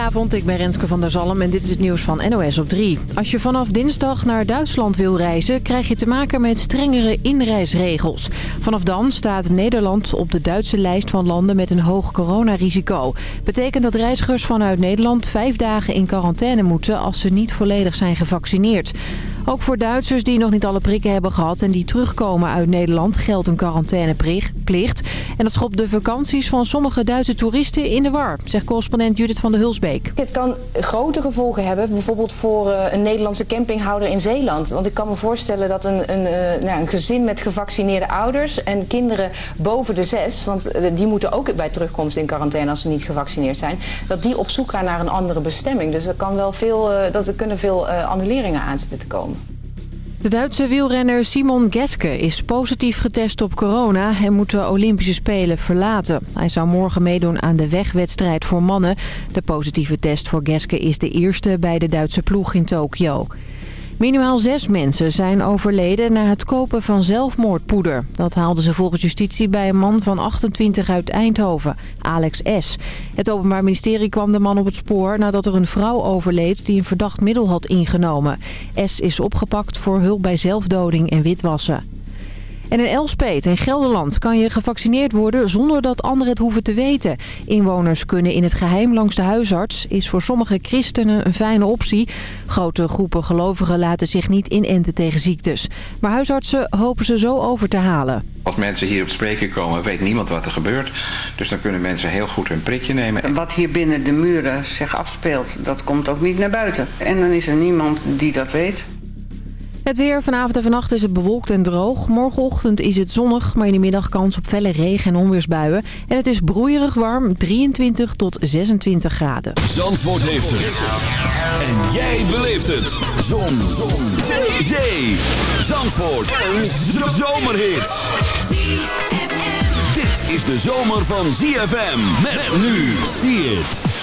Goedenavond, ik ben Renske van der Zalm en dit is het nieuws van NOS op 3. Als je vanaf dinsdag naar Duitsland wil reizen, krijg je te maken met strengere inreisregels. Vanaf dan staat Nederland op de Duitse lijst van landen met een hoog coronarisico. Betekent dat reizigers vanuit Nederland vijf dagen in quarantaine moeten als ze niet volledig zijn gevaccineerd. Ook voor Duitsers die nog niet alle prikken hebben gehad en die terugkomen uit Nederland geldt een quarantaineplicht. En dat schopt de vakanties van sommige Duitse toeristen in de war, zegt correspondent Judith van der Hulsbeek. Het kan grote gevolgen hebben, bijvoorbeeld voor eh, een Nederlandse campinghouder in Zeeland. Want ik kan me voorstellen dat een, een, eh, nou, een gezin met gevaccineerde ouders en kinderen boven de zes, want eh, die moeten ook bij terugkomst in quarantaine als ze niet gevaccineerd zijn, dat die op zoek gaan naar een andere bestemming. Dus er, kan wel veel, dat er kunnen veel annuleringen aan zitten te komen. De Duitse wielrenner Simon Geske is positief getest op corona en moet de Olympische Spelen verlaten. Hij zou morgen meedoen aan de wegwedstrijd voor mannen. De positieve test voor Geske is de eerste bij de Duitse ploeg in Tokio. Minimaal zes mensen zijn overleden na het kopen van zelfmoordpoeder. Dat haalden ze volgens justitie bij een man van 28 uit Eindhoven, Alex S. Het Openbaar Ministerie kwam de man op het spoor nadat er een vrouw overleed die een verdacht middel had ingenomen. S is opgepakt voor hulp bij zelfdoding en witwassen. En in Elspet in Gelderland kan je gevaccineerd worden zonder dat anderen het hoeven te weten. Inwoners kunnen in het geheim langs de huisarts. Is voor sommige christenen een fijne optie. Grote groepen gelovigen laten zich niet inenten tegen ziektes. Maar huisartsen hopen ze zo over te halen. Als mensen hier op spreken komen, weet niemand wat er gebeurt. Dus dan kunnen mensen heel goed hun prikje nemen. Wat hier binnen de muren zich afspeelt, dat komt ook niet naar buiten. En dan is er niemand die dat weet. Het weer vanavond en vannacht is het bewolkt en droog. Morgenochtend is het zonnig, maar in de middag kans op felle regen- en onweersbuien. En het is broeierig warm, 23 tot 26 graden. Zandvoort heeft het. En jij beleeft het. Zon. Zon. Zee. Zee. Zandvoort. Een zomerhit. Dit is de zomer van ZFM. Met nu. See it.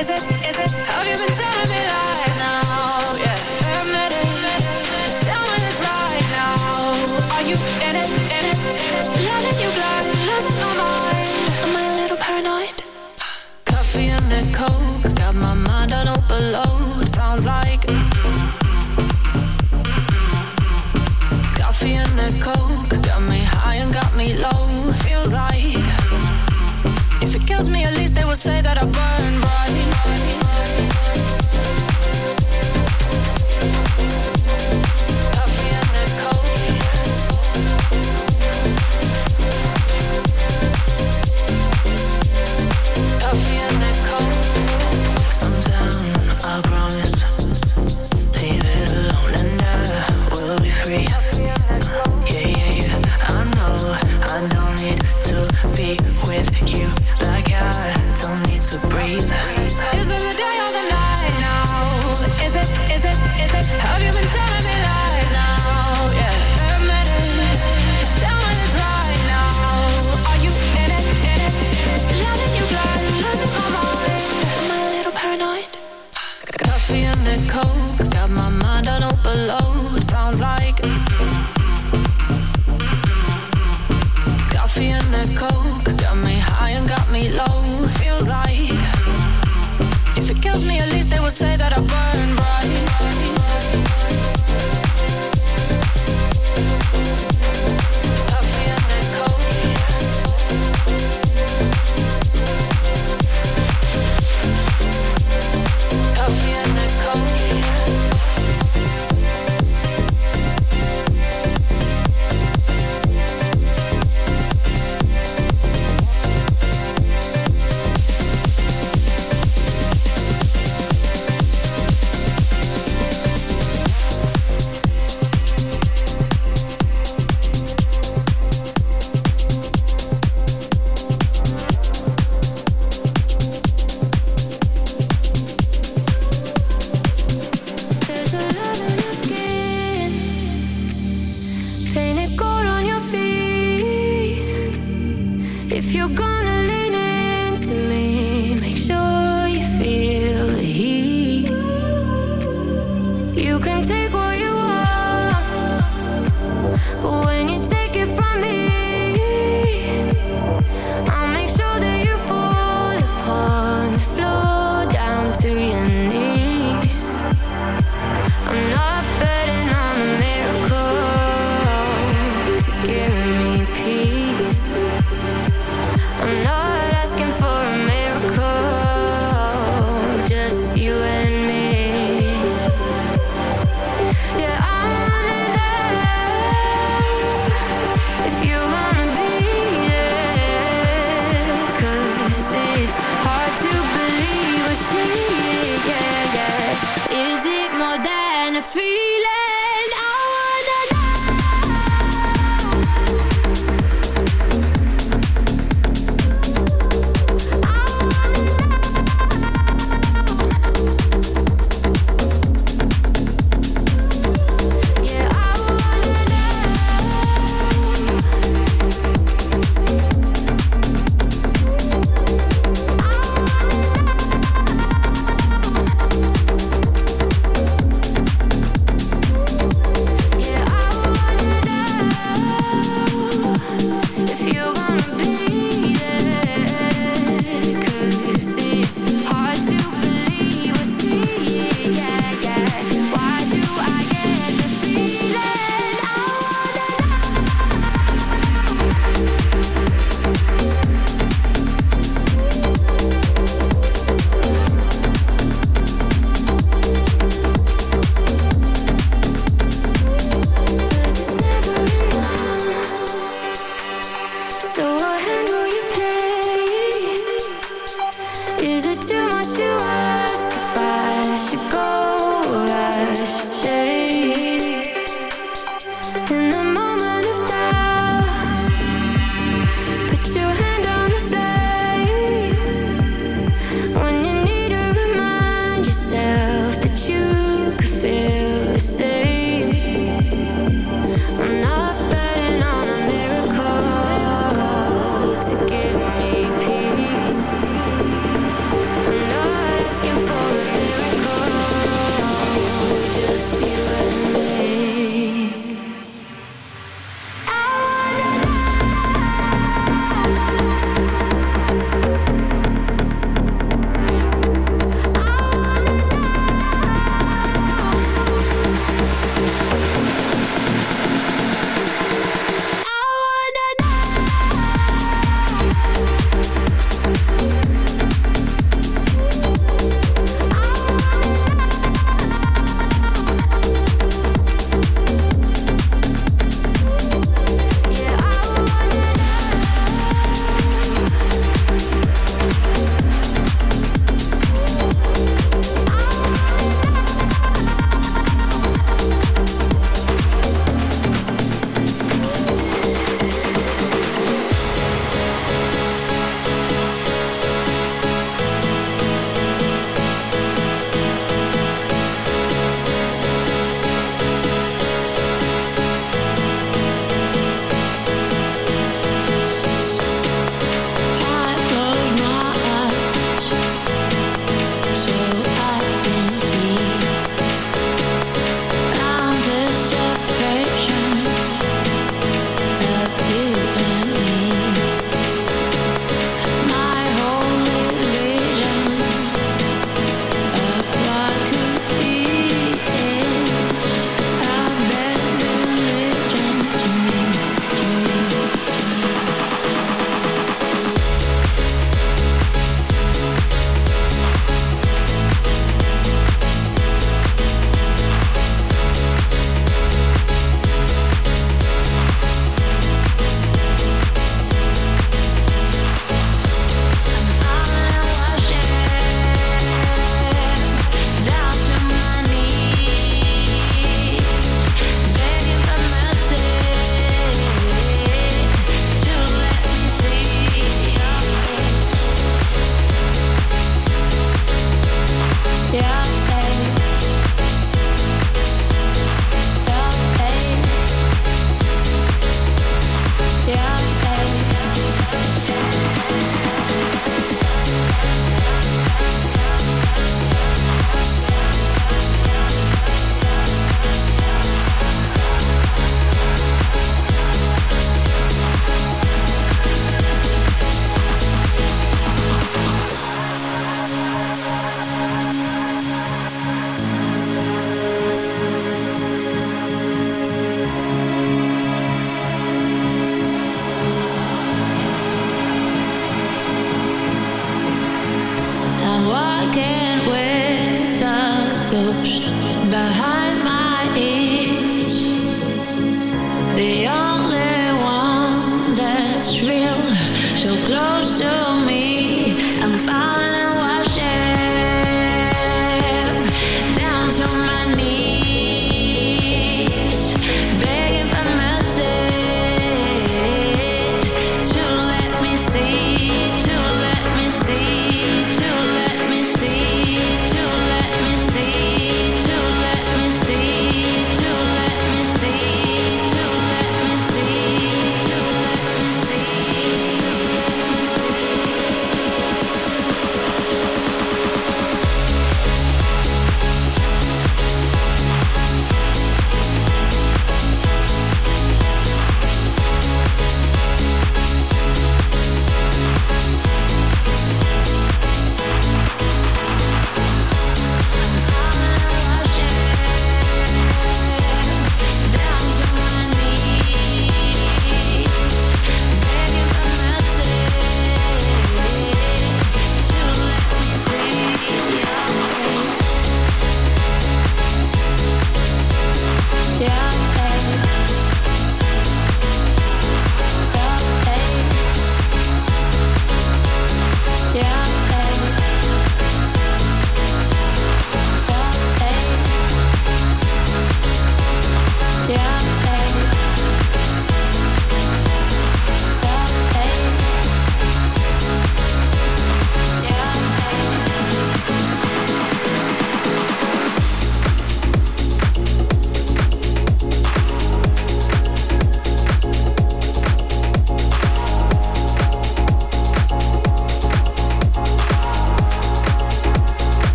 is it?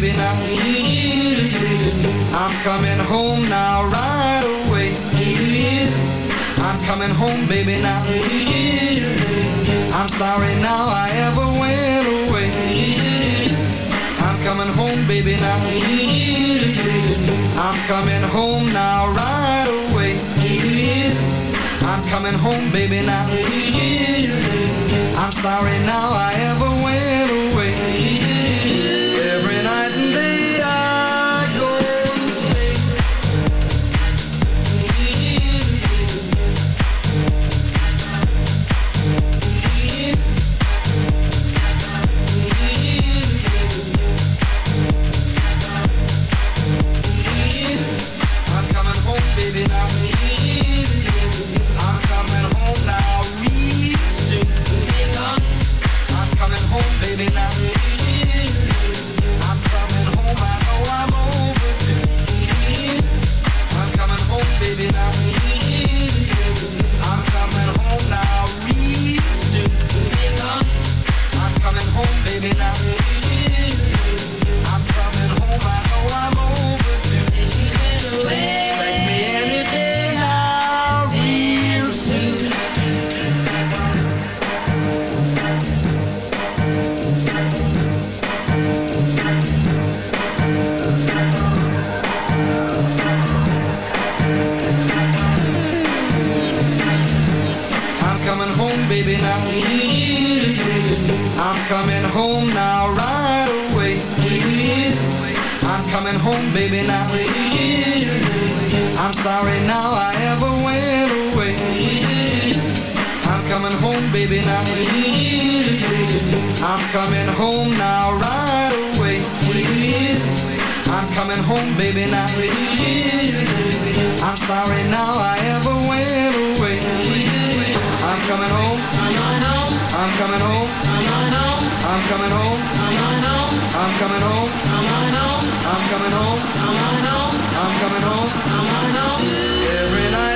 Baby, now. I'm coming home now, right away. I'm coming home, baby, now. I'm sorry now I ever went away. I'm coming home, baby, now. I'm coming home now, right away. I'm coming home, baby, now. I'm sorry now I ever went away. Home, baby, now. I'm coming home now, right away. I'm coming home, baby, now. I'm sorry now I ever went away. I'm coming home, baby, now. I'm coming home now, right away. I'm coming home, baby, now. I'm sorry now I ever went away. I'm coming home. I'm coming home. I'm coming home. I'm coming home. I'm coming home. I'm coming home. I'm coming home. I'm coming home. I'm coming home. Every night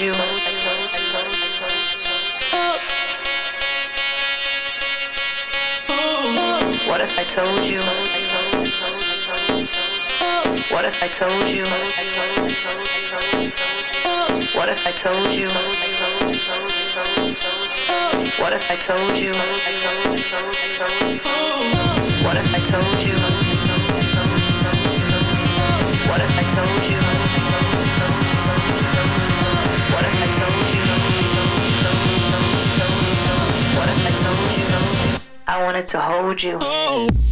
you. What if I told you? What if I told you? What if I told you? What if I told you? What if I told you? What if I told you? I wanted to hold you. Oh.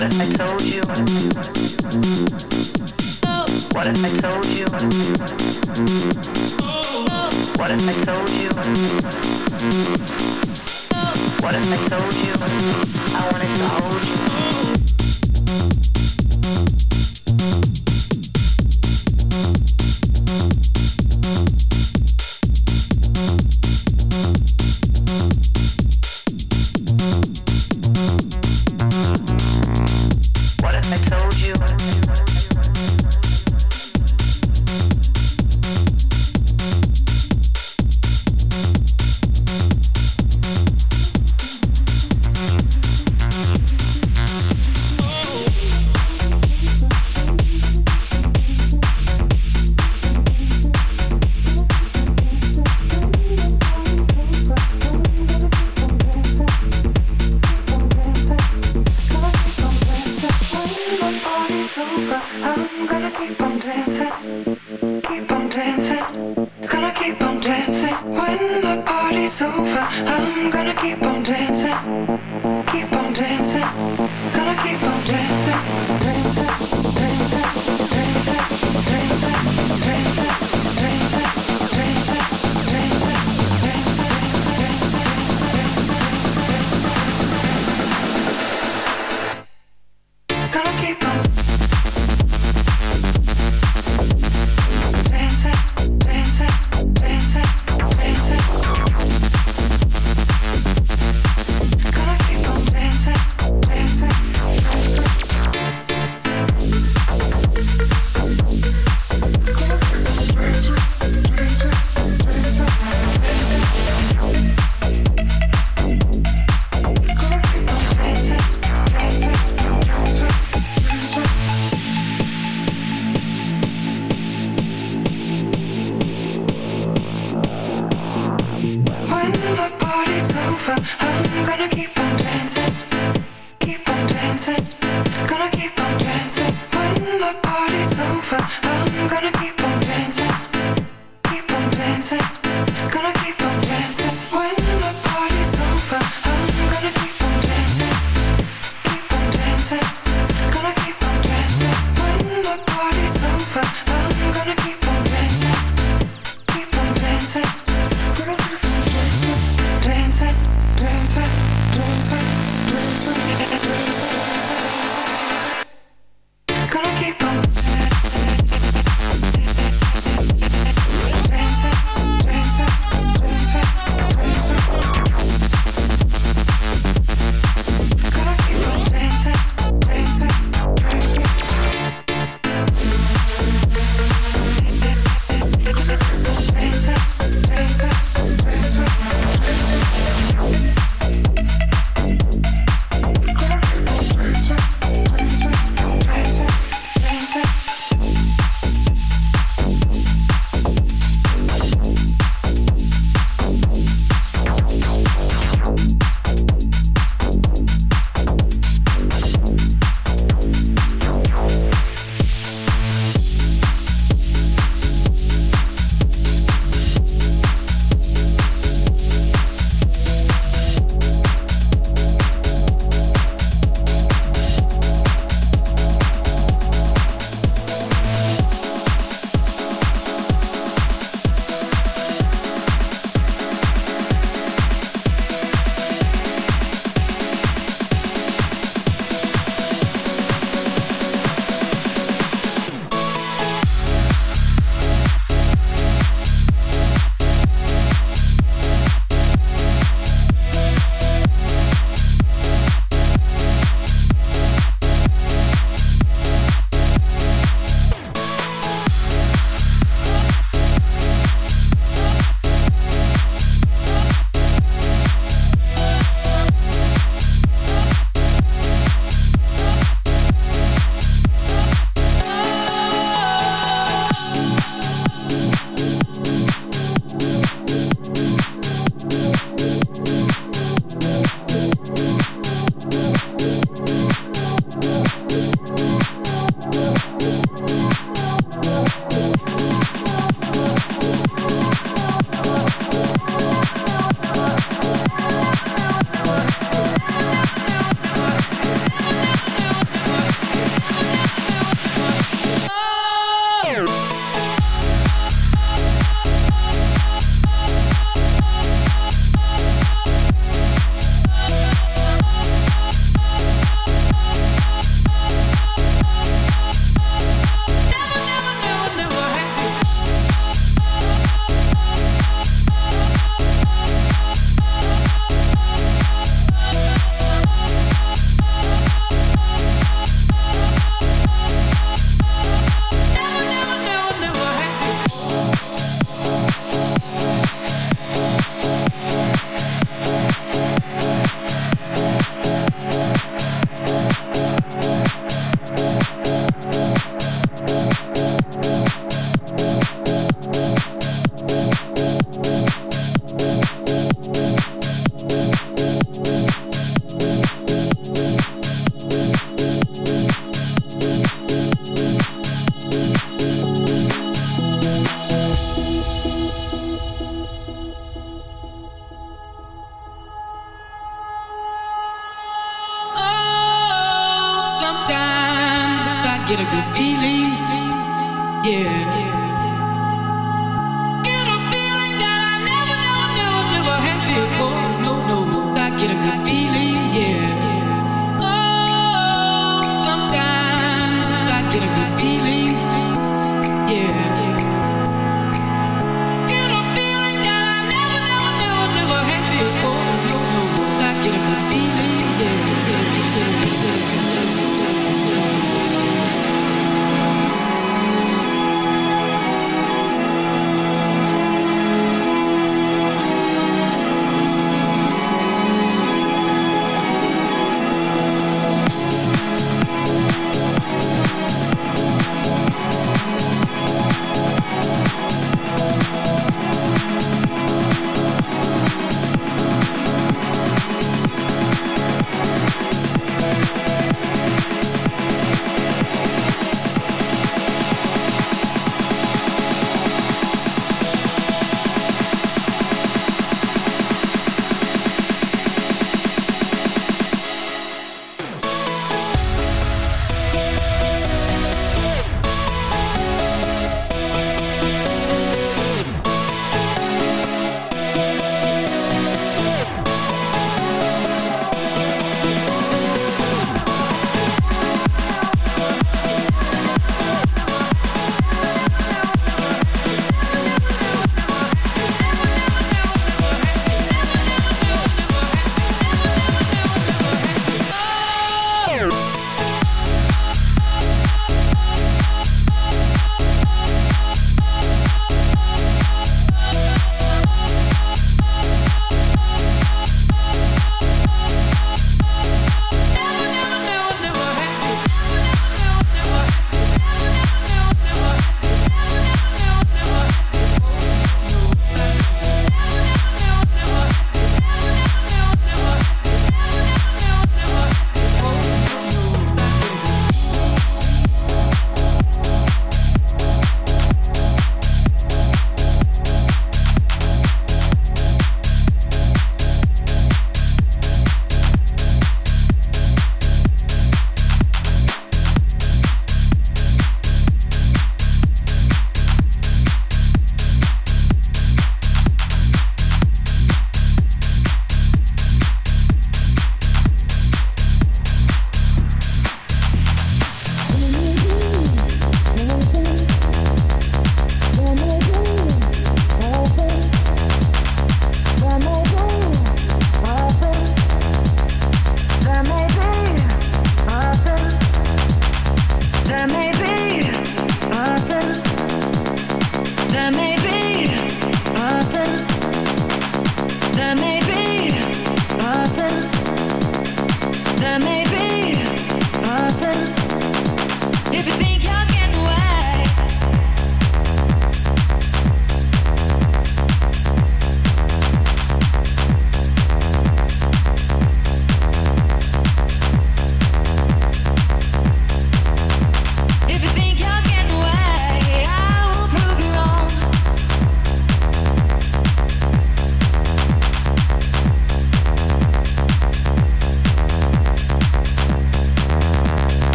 What if I told you? What if I told you? What if I told you? What if I told you? I wanted to hold you.